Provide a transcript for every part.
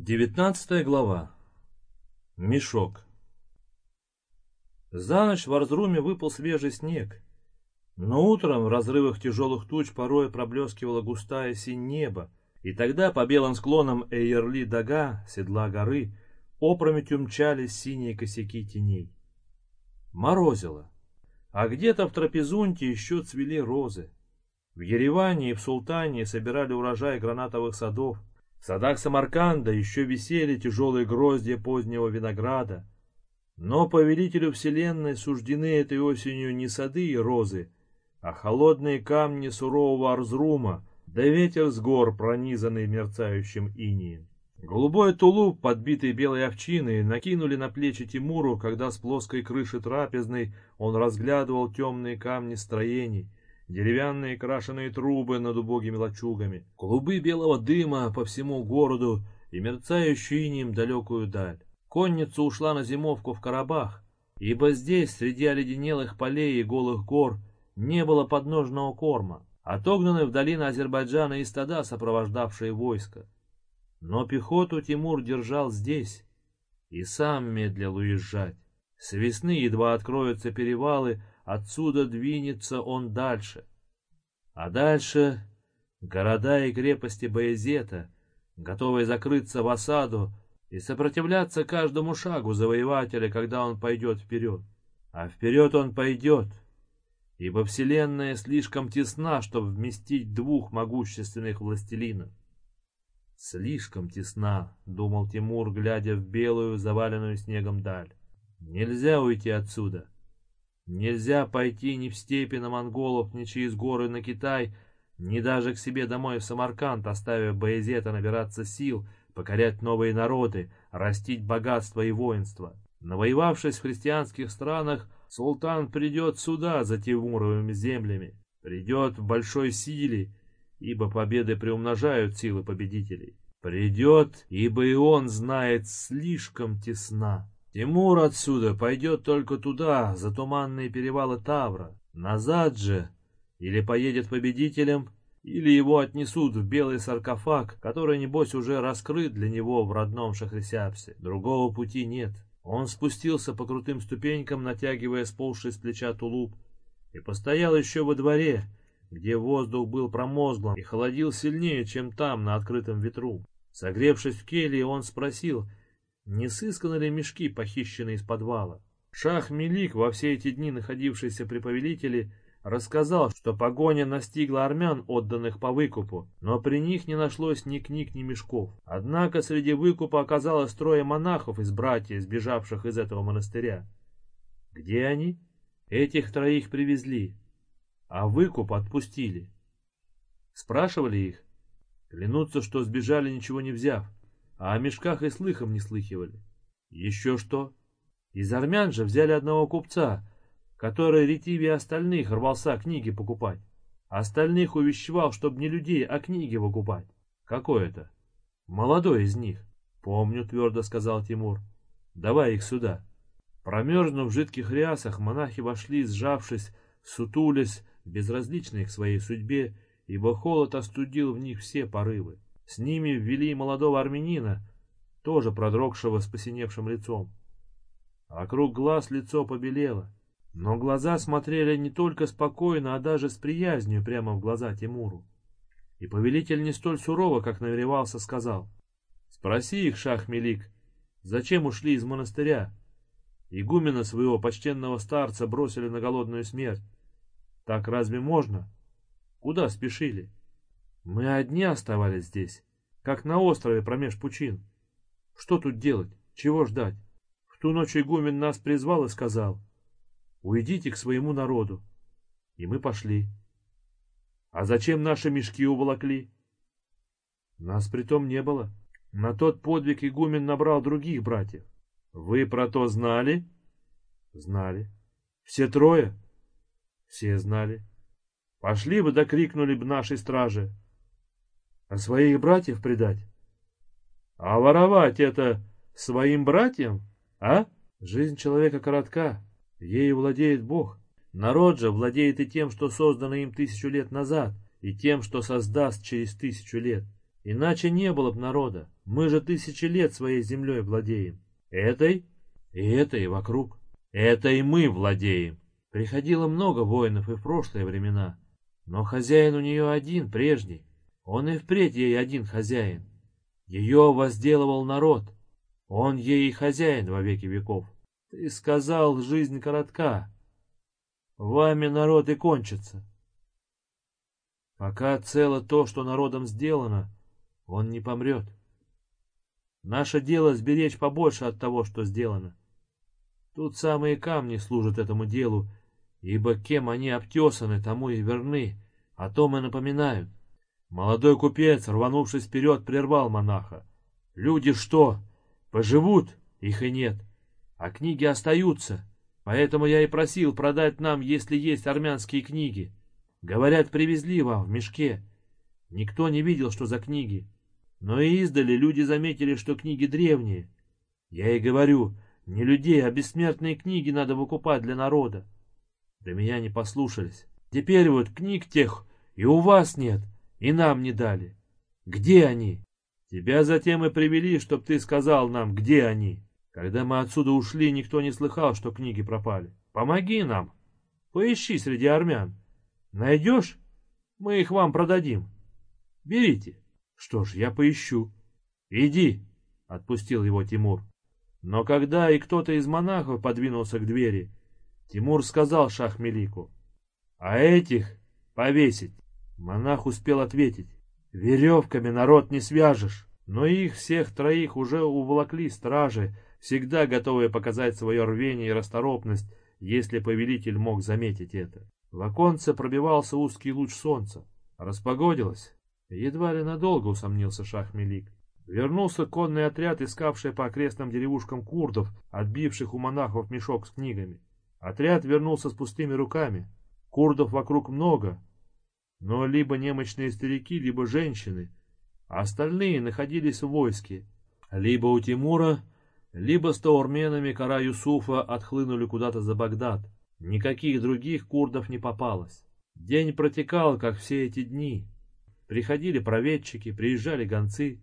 Девятнадцатая глава. Мешок. За ночь в Арзруме выпал свежий снег, но утром в разрывах тяжелых туч порой проблескивала густая синь небо, и тогда по белым склонам Эйерли-Дага, седла горы, опрометью мчались синие косяки теней. Морозило, а где-то в Трапезунте еще цвели розы. В Ереване и в Султане собирали урожай гранатовых садов, в садах Самарканда еще висели тяжелые гроздья позднего винограда. Но повелителю вселенной суждены этой осенью не сады и розы, а холодные камни сурового Арзрума, да ветер с гор, пронизанный мерцающим инием. Голубой тулуп, подбитый белой овчиной, накинули на плечи Тимуру, когда с плоской крыши трапезной он разглядывал темные камни строений, деревянные крашеные трубы над убогими лачугами, клубы белого дыма по всему городу и мерцающую инеем далекую даль. Конница ушла на зимовку в Карабах, ибо здесь, среди оледенелых полей и голых гор, не было подножного корма, отогнаны в долины Азербайджана и стада, сопровождавшие войско. Но пехоту Тимур держал здесь и сам медлил уезжать. С весны едва откроются перевалы, Отсюда двинется он дальше. А дальше города и крепости Боязета, готовые закрыться в осаду и сопротивляться каждому шагу завоевателя, когда он пойдет вперед. А вперед он пойдет, ибо вселенная слишком тесна, чтобы вместить двух могущественных властелинов. Слишком тесна, думал Тимур, глядя в белую, заваленную снегом даль. Нельзя уйти отсюда. Нельзя пойти ни в степи на монголов, ни через горы на Китай, ни даже к себе домой в Самарканд, оставив Баязета набираться сил, покорять новые народы, растить богатство и воинство. Навоевавшись в христианских странах, султан придет сюда за Тимуровыми землями, придет в большой силе, ибо победы приумножают силы победителей. Придет, ибо и он знает слишком тесна. Тимур отсюда пойдет только туда, за туманные перевалы Тавра. Назад же или поедет победителем, или его отнесут в белый саркофаг, который, небось, уже раскрыт для него в родном Шахрисяпсе. Другого пути нет. Он спустился по крутым ступенькам, натягивая сползший с плеча тулуп, и постоял еще во дворе, где воздух был промозглым и холодил сильнее, чем там, на открытом ветру. Согревшись в келье, он спросил, не сысканы ли мешки, похищенные из подвала. Шах Мелик, во все эти дни находившийся при повелителе, рассказал, что погоня настигла армян, отданных по выкупу, но при них не нашлось ни книг, ни мешков. Однако среди выкупа оказалось трое монахов из братьев, сбежавших из этого монастыря. Где они? Этих троих привезли, а выкуп отпустили. Спрашивали их? Клянутся, что сбежали, ничего не взяв а о мешках и слыхом не слыхивали. Еще что? Из армян же взяли одного купца, который ретивее остальных рвался книги покупать. Остальных увещевал, чтобы не людей, а книги выкупать. Какой это? Молодой из них. Помню, твердо сказал Тимур. Давай их сюда. Промерзнув в жидких рясах, монахи вошли, сжавшись, сутулись, безразличные к своей судьбе, ибо холод остудил в них все порывы. С ними ввели молодого армянина, тоже продрогшего с посиневшим лицом. Вокруг глаз лицо побелело, но глаза смотрели не только спокойно, а даже с приязнью прямо в глаза Тимуру. И повелитель не столь сурово, как намеревался, сказал, «Спроси их, шах Мелик, зачем ушли из монастыря? Игумена своего почтенного старца бросили на голодную смерть. Так разве можно? Куда спешили?» Мы одни оставались здесь, как на острове промеж пучин. Что тут делать? Чего ждать? В ту ночь игумен нас призвал и сказал, уйдите к своему народу. И мы пошли. А зачем наши мешки уволокли? Нас притом не было. На тот подвиг игумен набрал других братьев. Вы про то знали? Знали. Все трое? Все знали. Пошли бы да крикнули бы нашей страже. А своих братьев предать? А воровать это своим братьям, а? Жизнь человека коротка, ею владеет Бог. Народ же владеет и тем, что создано им тысячу лет назад, и тем, что создаст через тысячу лет. Иначе не было бы народа. Мы же тысячи лет своей землей владеем. Этой и этой вокруг. Это и мы владеем. Приходило много воинов и в прошлые времена, но хозяин у нее один, прежний. Он и впредь ей один хозяин. Ее возделывал народ. Он ей и хозяин во веки веков. Ты сказал, жизнь коротка. Вами народ и кончится. Пока цело то, что народом сделано, он не помрет. Наше дело сберечь побольше от того, что сделано. Тут самые камни служат этому делу, ибо кем они обтесаны, тому и верны, о том и напоминают. Молодой купец, рванувшись вперед, прервал монаха. Люди что, поживут? Их и нет. А книги остаются. Поэтому я и просил продать нам, если есть армянские книги. Говорят, привезли вам в мешке. Никто не видел, что за книги. Но и издали люди заметили, что книги древние. Я и говорю, не людей, а бессмертные книги надо выкупать для народа. Да меня не послушались. Теперь вот книг тех и у вас нет, и нам не дали. Где они? Тебя затем и привели, чтоб ты сказал нам, где они. Когда мы отсюда ушли, никто не слыхал, что книги пропали. Помоги нам. Поищи среди армян. Найдешь? Мы их вам продадим. Берите. Что ж, я поищу. Иди, отпустил его Тимур. Но когда и кто-то из монахов подвинулся к двери, Тимур сказал Шахмелику, «А этих повесить». Монах успел ответить, «Веревками народ не свяжешь». Но их всех троих уже уволокли стражи, всегда готовые показать свое рвение и расторопность, если повелитель мог заметить это. В оконце пробивался узкий луч солнца. Распогодилось. Едва ли надолго усомнился Шах-Мелик. Вернулся конный отряд, искавший по окрестным деревушкам курдов, отбивших у монахов мешок с книгами. Отряд вернулся с пустыми руками. Курдов вокруг много, но либо немощные старики, либо женщины, а остальные находились в войске. Либо у Тимура, либо с таурменами кора Юсуфа отхлынули куда-то за Багдад. Никаких других курдов не попалось. День протекал, как все эти дни. Приходили проведчики, приезжали гонцы,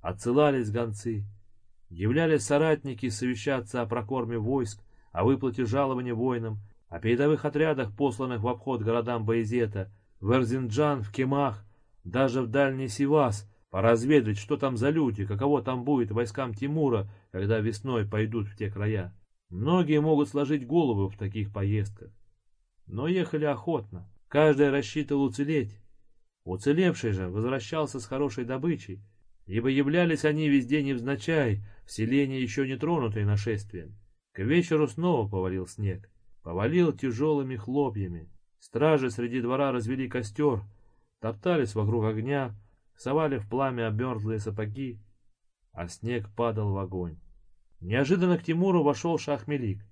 отсылались гонцы. Являлись соратники совещаться о прокорме войск, о выплате жалования воинам, о передовых отрядах, посланных в обход городам Боязета, в Эрзинджан, в Кемах, даже в дальний Сивас, поразведать, что там за люди, каково там будет войскам Тимура, когда весной пойдут в те края. Многие могут сложить голову в таких поездках. Но ехали охотно. Каждый рассчитывал уцелеть. Уцелевший же возвращался с хорошей добычей, ибо являлись они везде невзначай, в селении еще не тронутые нашествием. К вечеру снова повалил снег. Повалил тяжелыми хлопьями. Стражи среди двора развели костер, топтались вокруг огня, совали в пламя обмерзлые сапоги, а снег падал в огонь. Неожиданно к Тимуру вошел Шахмелик.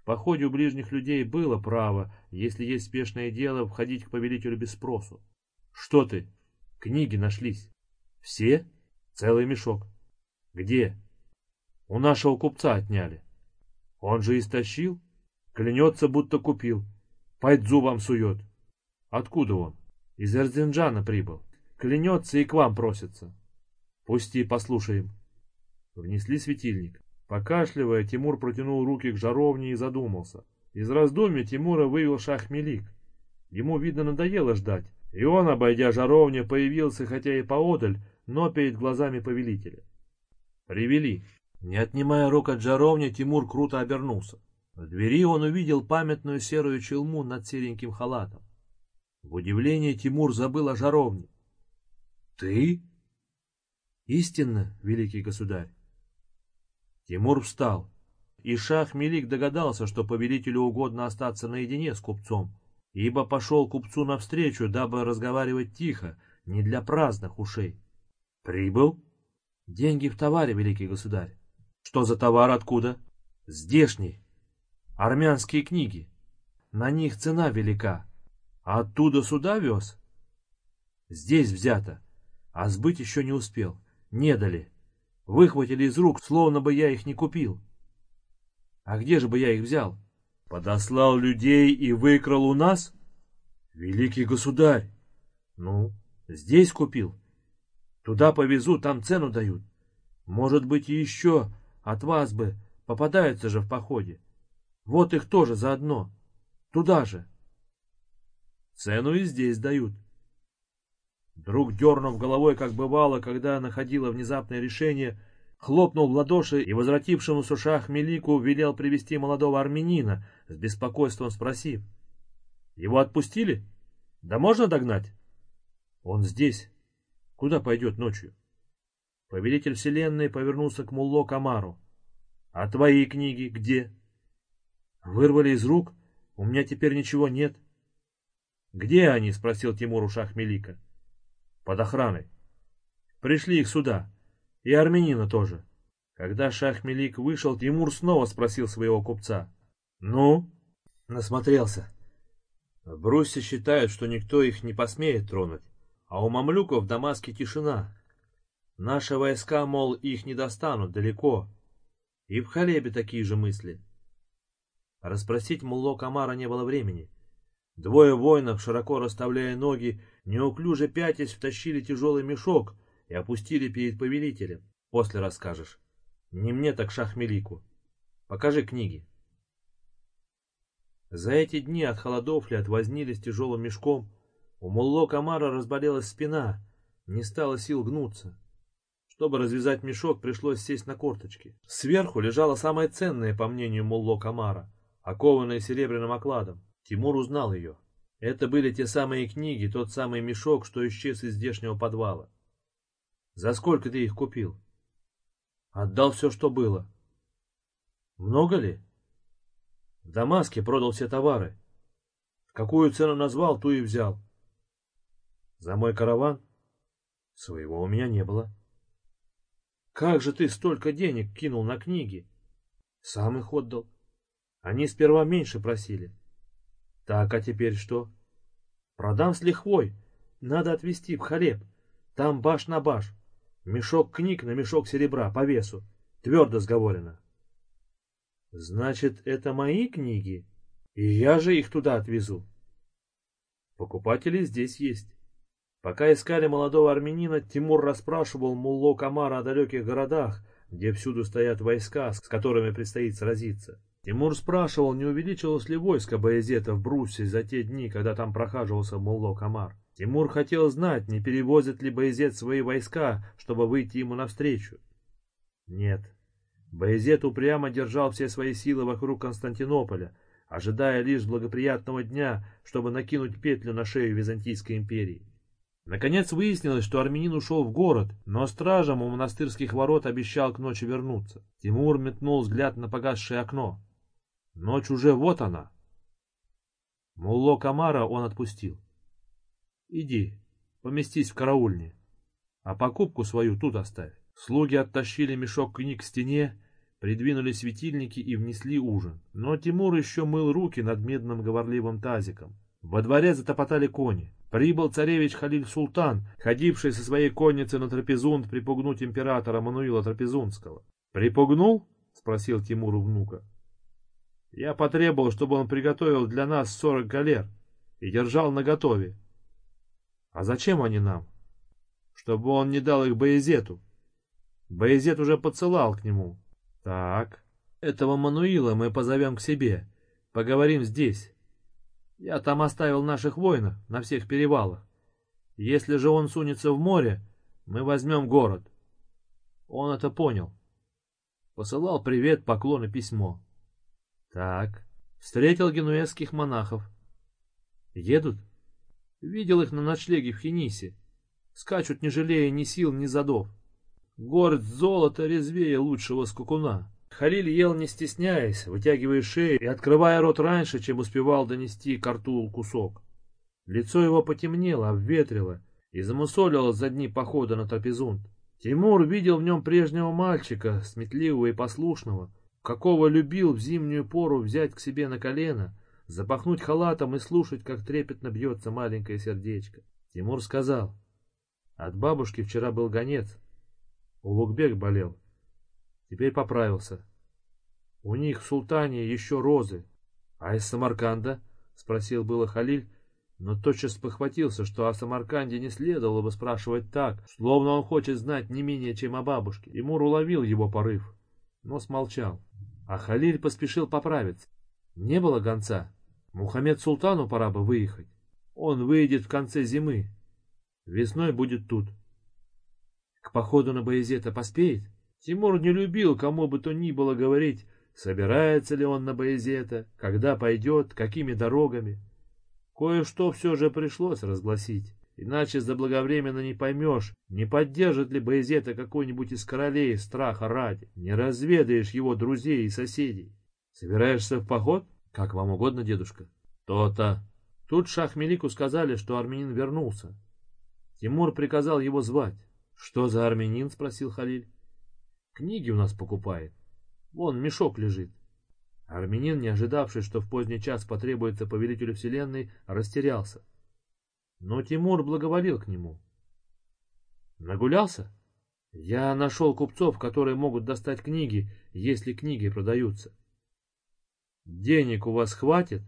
В походе у ближних людей было право, если есть спешное дело, входить к повелителю без спросу. Что ты? Книги нашлись. Все? Целый мешок. Где? У нашего купца отняли. Он же истощил. Клянется, будто купил. Пайдзу вам сует. Откуда он? Из Эрзинджана прибыл. Клянется и к вам просится. Пусти, послушаем. Внесли светильник. Покашливая, Тимур протянул руки к жаровне и задумался. Из раздумья Тимура вывел Шахмелик. Ему, видно, надоело ждать, и он, обойдя жаровню, появился хотя и поодаль, но перед глазами повелителя. Привели. Не отнимая рук от жаровни, Тимур круто обернулся. В двери он увидел памятную серую челму над сереньким халатом. В удивлении Тимур забыл о жаровне. «Ты?» «Истинно, великий государь!» Тимур встал, и шах Мелик догадался, что повелителю угодно остаться наедине с купцом, ибо пошел купцу навстречу, дабы разговаривать тихо, не для праздных ушей. «Прибыл?» «Деньги в товаре, великий государь». «Что за товар, откуда?» «Здешний. Армянские книги. На них цена велика. А оттуда сюда вез?» «Здесь взято, а сбыть еще не успел. Не дали». Выхватили из рук, словно бы я их не купил. А где же бы я их взял? Подослал людей и выкрал у нас? Великий государь! Ну, здесь купил. Туда повезу, там цену дают. Может быть, и еще от вас бы попадаются же в походе. Вот их тоже заодно. Туда же. Цену и здесь дают. Друг, дернув головой, как бывало, когда находила внезапное решение, хлопнул в ладоши и возвратившемуся шах Мелику велел привести молодого армянина, с беспокойством спросив. «Его отпустили? Да можно догнать?» «Он здесь. Куда пойдет ночью?» Повелитель вселенной повернулся к Мулло Камару. «А твои книги где?» «Вырвали из рук. У меня теперь ничего нет». «Где они?» — спросил Тимур у Шахмелика. «Под охраной. Пришли их сюда. И армянина тоже». Когда Шахмелик вышел, Тимур снова спросил своего купца. «Ну?» Насмотрелся. В считают, что никто их не посмеет тронуть, а у мамлюков в Дамаске тишина. Наши войска, мол, их не достанут далеко. И в Халебе такие же мысли. Расспросить Мулло Камара не было времени. Двое воинов, широко расставляя ноги, неуклюже пятясь, втащили тяжелый мешок и опустили перед повелителем. После расскажешь. Не мне, так Шахмелику. Покажи книги. За эти дни от холодов ли, от возни с тяжелым мешком, у Мулло Камара разболелась спина, не стало сил гнуться. Чтобы развязать мешок, пришлось сесть на корточки. Сверху лежало самое ценное, по мнению Мулло Камара, окованное серебряным окладом. Тимур узнал ее. Это были те самые книги, тот самый мешок, что исчез из здешнего подвала. За сколько ты их купил? Отдал все, что было. Много ли? В Дамаске продал все товары. Какую цену назвал, ту и взял. За мой караван? Своего у меня не было. Как же ты столько денег кинул на книги? Сам их отдал. Они сперва меньше просили. Так, а теперь что? Продам с лихвой. Надо отвезти в Халеб. Там баш на баш. Мешок книг на мешок серебра по весу. Твердо сговорено. Значит, это мои книги? И я же их туда отвезу. Покупатели здесь есть. Пока искали молодого армянина, Тимур расспрашивал Мулло Камара о далеких городах, где всюду стоят войска, с которыми предстоит сразиться. Тимур спрашивал, не увеличилось ли войско Баязета в Брусе за те дни, когда там прохаживался Мулло Камар. Тимур хотел знать, не перевозит ли Баязет свои войска, чтобы выйти ему навстречу. Нет. Баязет упрямо держал все свои силы вокруг Константинополя, ожидая лишь благоприятного дня, чтобы накинуть петлю на шею Византийской империи. Наконец выяснилось, что армянин ушел в город, но стражам у монастырских ворот обещал к ночи вернуться. Тимур метнул взгляд на погасшее окно. Ночь уже вот она. Мулло Камара он отпустил. Иди, поместись в караульне, а покупку свою тут оставь. Слуги оттащили мешок книг к стене, придвинули светильники и внесли ужин. Но Тимур еще мыл руки над медным говорливым тазиком. Во дворе затопотали кони. Прибыл царевич Халиль Султан, ходивший со своей конницей на трапезунд припугнуть императора Мануила Трапезундского. «Припугнул?» — спросил Тимур у внука. Я потребовал, чтобы он приготовил для нас сорок галер и держал наготове. А зачем они нам? Чтобы он не дал их Боязету. Боязет уже подсылал к нему. Так, этого Мануила мы позовем к себе. Поговорим здесь. Я там оставил наших воинов на всех перевалах. Если же он сунется в море, мы возьмем город. Он это понял. Посылал привет, поклон и письмо. Так, встретил генуэзских монахов. Едут? Видел их на ночлеге в Хенисе. Скачут, не жалея ни сил, ни задов. Город золота резвее лучшего скукуна. Халиль ел не стесняясь, вытягивая шею и открывая рот раньше, чем успевал донести к рту кусок. Лицо его потемнело, обветрило и замусолило за дни похода на трапезунд. Тимур видел в нем прежнего мальчика, сметливого и послушного, какого любил в зимнюю пору взять к себе на колено, запахнуть халатом и слушать, как трепетно бьется маленькое сердечко. Тимур сказал, от бабушки вчера был гонец, Улугбек болел, теперь поправился. У них в султане еще розы, а из Самарканда, спросил было Халиль, но тотчас похватился, что о Самарканде не следовало бы спрашивать так, словно он хочет знать не менее, чем о бабушке. Тимур уловил его порыв, но смолчал. А Халиль поспешил поправиться. Не было гонца. Мухаммед Султану пора бы выехать. Он выйдет в конце зимы. Весной будет тут. К походу на Боязета поспеет? Тимур не любил кому бы то ни было говорить, собирается ли он на Боязета, когда пойдет, какими дорогами. Кое-что все же пришлось разгласить, иначе заблаговременно не поймешь, не поддержит ли Боязета какой-нибудь из королей страха ради, не разведаешь его друзей и соседей. Собираешься в поход? Как вам угодно, дедушка. То-то. Тут Шахмелику сказали, что армянин вернулся. Тимур приказал его звать. Что за армянин? Спросил Халиль. Книги у нас покупает. Вон мешок лежит. Армянин, не ожидавший, что в поздний час потребуется повелителю вселенной, растерялся. Но Тимур благоволил к нему. Нагулялся? Я нашел купцов, которые могут достать книги, если книги продаются. Денег у вас хватит?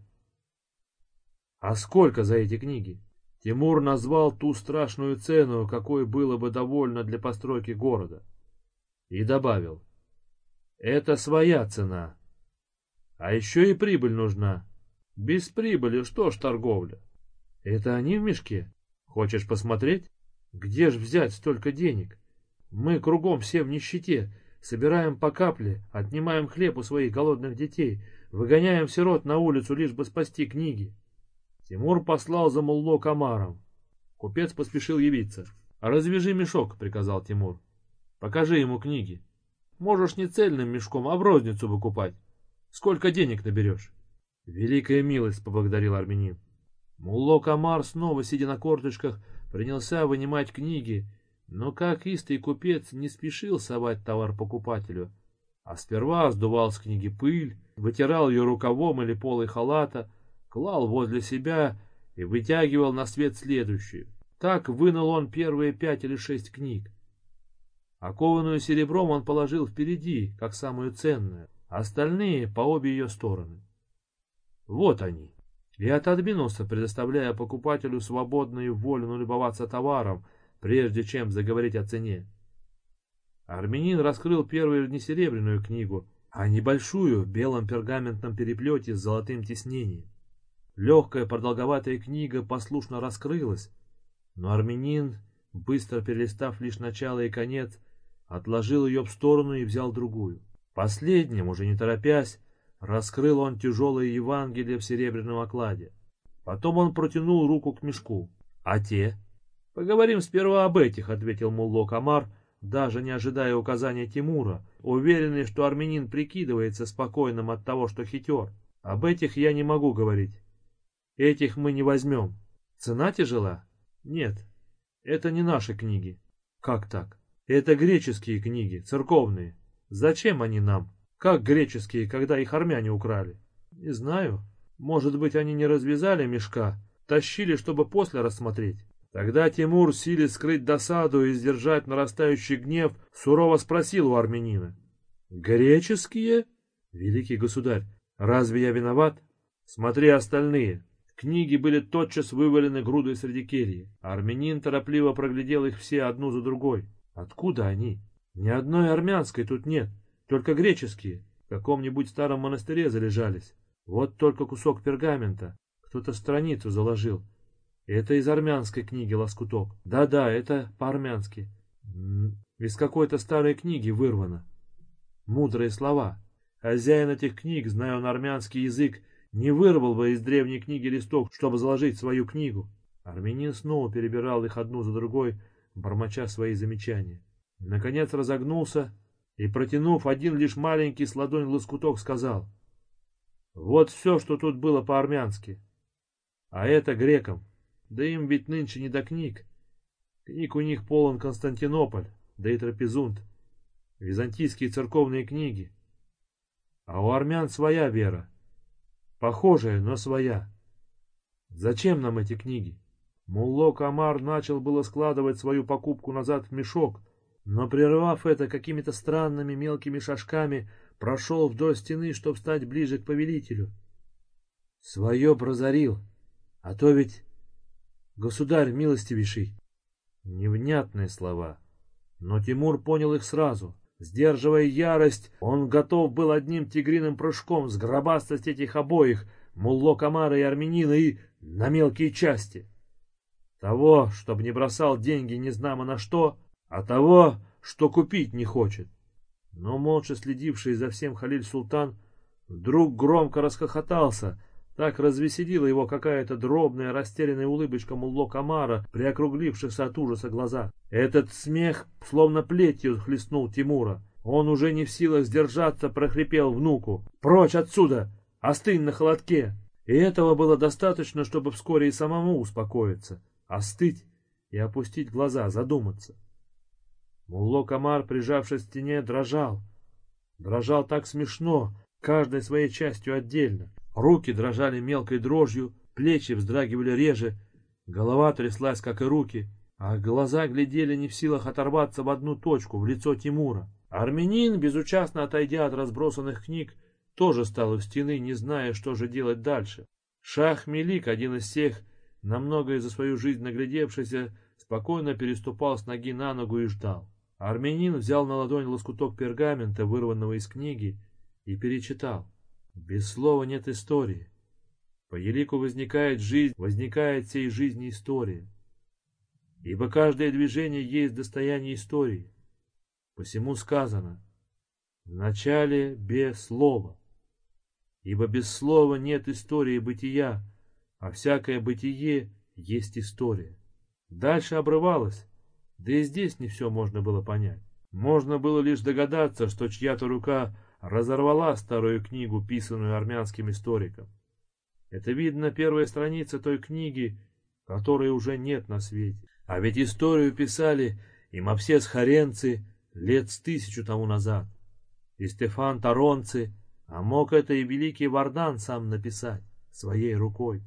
А сколько за эти книги? Тимур назвал ту страшную цену, какой было бы довольно для постройки города. И добавил. Это своя цена. А еще и прибыль нужна. Без прибыли что ж торговля? Это они в мешке? Хочешь посмотреть? Где ж взять столько денег? Мы кругом все в нищете, собираем по капле, отнимаем хлеб у своих голодных детей, выгоняем сирот на улицу, лишь бы спасти книги. Тимур послал за Мулло Камаром. Купец поспешил явиться. «Развяжи мешок», — приказал Тимур. «Покажи ему книги. Можешь не цельным мешком, а в розницу выкупать. Сколько денег наберешь?» «Великая милость», — поблагодарил армянин. Мулло Камар, снова сидя на корточках, принялся вынимать книги, но как истый купец не спешил совать товар покупателю, а сперва сдувал с книги пыль, вытирал ее рукавом или полой халата, клал возле себя и вытягивал на свет следующую. Так вынул он первые пять или шесть книг. Окованную серебром он положил впереди, как самую ценную, остальные по обе ее стороны. Вот они. И отодвинулся, предоставляя покупателю свободную волю налюбоваться товаром, прежде чем заговорить о цене. Армянин раскрыл первую не серебряную книгу, а небольшую в белом пергаментном переплете с золотым тиснением. Легкая продолговатая книга послушно раскрылась, но армянин, быстро перелистав лишь начало и конец, отложил ее в сторону и взял другую. Последним, уже не торопясь, раскрыл он тяжелое Евангелие в серебряном окладе. Потом он протянул руку к мешку. «А те?» «Поговорим сперва об этих», — ответил Мулло Камар, даже не ожидая указания Тимура, уверенный, что армянин прикидывается спокойным от того, что хитер. Об этих я не могу говорить. Этих мы не возьмем. Цена тяжела? Нет, это не наши книги. Как так? Это греческие книги, церковные. Зачем они нам? Как греческие, когда их армяне украли? Не знаю. Может быть, они не развязали мешка, тащили, чтобы после рассмотреть. Тогда Тимур, силясь скрыть досаду и сдержать нарастающий гнев, сурово спросил у армянина. «Греческие? Великий государь, разве я виноват? Смотри остальные». Книги были тотчас вывалены грудой среди кельи. Армянин торопливо проглядел их все одну за другой. Откуда они? Ни одной армянской тут нет, только греческие. В каком-нибудь старом монастыре залежались. Вот только кусок пергамента. Кто-то страницу заложил. Это из армянской книги лоскуток. Да-да, это по-армянски. Из какой-то старой книги вырвано. Мудрые слова. Хозяин этих книг, зная он армянский язык, не вырвал бы из древней книги листок, чтобы заложить свою книгу. Армянин снова перебирал их одну за другой, бормоча свои замечания. Наконец разогнулся и, протянув один лишь маленький с ладонь лоскуток, сказал. Вот все, что тут было по-армянски. А это грекам. Да им ведь нынче не до книг. Книг у них полон Константинополь, да и Трапезунд. Византийские церковные книги. А у армян своя вера. Похожая, но своя. Зачем нам эти книги? Мулло Камар начал было складывать свою покупку назад в мешок, но, прервав это какими-то странными мелкими шажками, прошел вдоль стены, чтобы стать ближе к повелителю. Свое прозорил, а то ведь Государь милостивейший. Невнятные слова. Но Тимур понял их сразу. Сдерживая ярость, он готов был одним тигриным прыжком сгробастать этих обоих, Мулло Камара и Армянина, и на мелкие части. Того, чтобы не бросал деньги незнамо на что, а того, что купить не хочет. Но молча следивший за всем Халиль Султан вдруг громко расхохотался, так развеселила его какая-то дробная растерянная улыбочка Мулло Камара, приокруглившихся от ужаса глаза. Этот смех словно плетью хлестнул Тимура. Он уже не в силах сдержаться, прохрипел внуку. «Прочь отсюда! Остынь на холодке!» И этого было достаточно, чтобы вскоре и самому успокоиться, остыть и опустить глаза, задуматься. Мулло Камар, прижавшись к стене, дрожал. Дрожал так смешно, каждой своей частью отдельно. Руки дрожали мелкой дрожью, плечи вздрагивали реже, голова тряслась, как и руки, а глаза глядели не в силах оторваться в одну точку, в лицо Тимура. Армянин, безучастно отойдя от разбросанных книг, тоже стал у стены, не зная, что же делать дальше. Шах Мелик, один из всех, намного за свою жизнь наглядевшийся, спокойно переступал с ноги на ногу и ждал. Армянин взял на ладонь лоскуток пергамента, вырванного из книги, и перечитал. Без слова нет истории. По елику возникает жизнь, возникает всей жизни история. Ибо каждое движение есть достояние истории. Посему сказано «В начале без слова». Ибо без слова нет истории бытия, а всякое бытие есть история. Дальше обрывалось, да и здесь не все можно было понять. Можно было лишь догадаться, что чья-то рука разорвала старую книгу, писанную армянским историком. Это видно первая страница той книги, которой уже нет на свете. А ведь историю писали и Мапсес Харенцы лет с тысячу тому назад, и Стефан Таронцы, а мог это и великий Вардан сам написать своей рукой.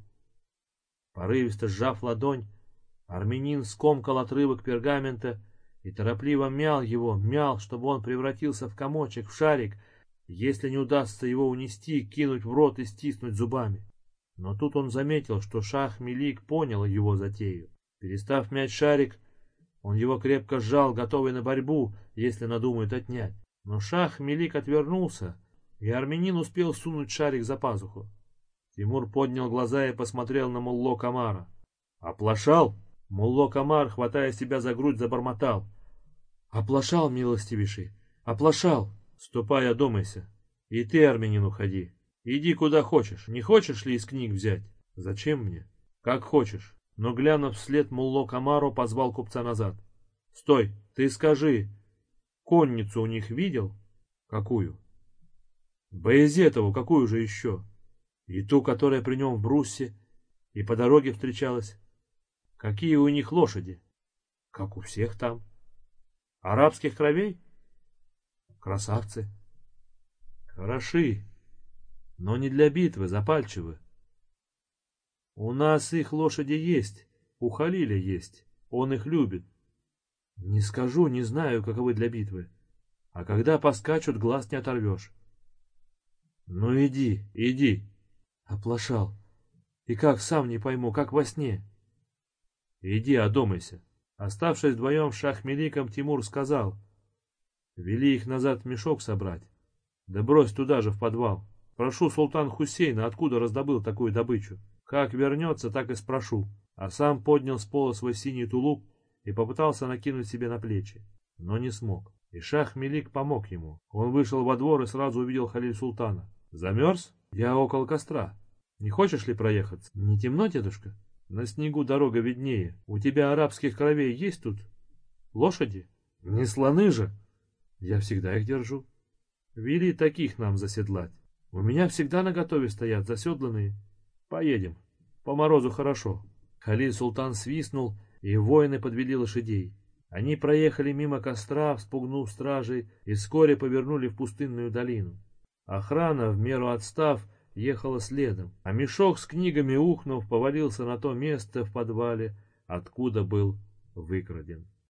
Порывисто сжав ладонь, армянин скомкал отрывок пергамента и торопливо мял его, мял, чтобы он превратился в комочек, в шарик, если не удастся его унести, кинуть в рот и стиснуть зубами. Но тут он заметил, что Шах Мелик понял его затею. Перестав мять шарик, он его крепко сжал, готовый на борьбу, если надумает отнять. Но Шах Мелик отвернулся, и армянин успел сунуть шарик за пазуху. Тимур поднял глаза и посмотрел на Мулло Камара. «Оплошал?» Мулло Камар, хватая себя за грудь, забормотал. «Оплошал, милостивейший, оплошал!» Ступай, одумайся. И ты, армянин, уходи. Иди куда хочешь. Не хочешь ли из книг взять? Зачем мне? Как хочешь. Но, глянув вслед Мулло Камару, позвал купца назад. Стой, ты скажи, конницу у них видел? Какую? Боязетову, какую же еще? И ту, которая при нем в Бруссе, и по дороге встречалась. Какие у них лошади? Как у всех там. Арабских кровей? Красавцы. Хороши, но не для битвы, запальчивы. У нас их лошади есть, у Халиля есть, он их любит. Не скажу, не знаю, каковы для битвы. А когда поскачут, глаз не оторвешь. Ну иди, иди. Оплошал. И как, сам не пойму, как во сне. Иди, одумайся. Оставшись вдвоем с Шахмеликом, Тимур сказал — Вели их назад мешок собрать. Да брось туда же, в подвал. Прошу султан Хусейна, откуда раздобыл такую добычу. Как вернется, так и спрошу. А сам поднял с пола свой синий тулуп и попытался накинуть себе на плечи. Но не смог. И шах Мелик помог ему. Он вышел во двор и сразу увидел Халиль Султана. «Замерз? Я около костра. Не хочешь ли проехаться? Не темно, дедушка? На снегу дорога виднее. У тебя арабских кровей есть тут? Лошади? Не слоны же!» Я всегда их держу. Вели таких нам заседлать. У меня всегда на готове стоят заседланные. Поедем. По морозу хорошо. Халиль Султан свистнул, и воины подвели лошадей. Они проехали мимо костра, вспугнув стражей, и вскоре повернули в пустынную долину. Охрана, в меру отстав, ехала следом, а мешок с книгами ухнув повалился на то место в подвале, откуда был выкраден.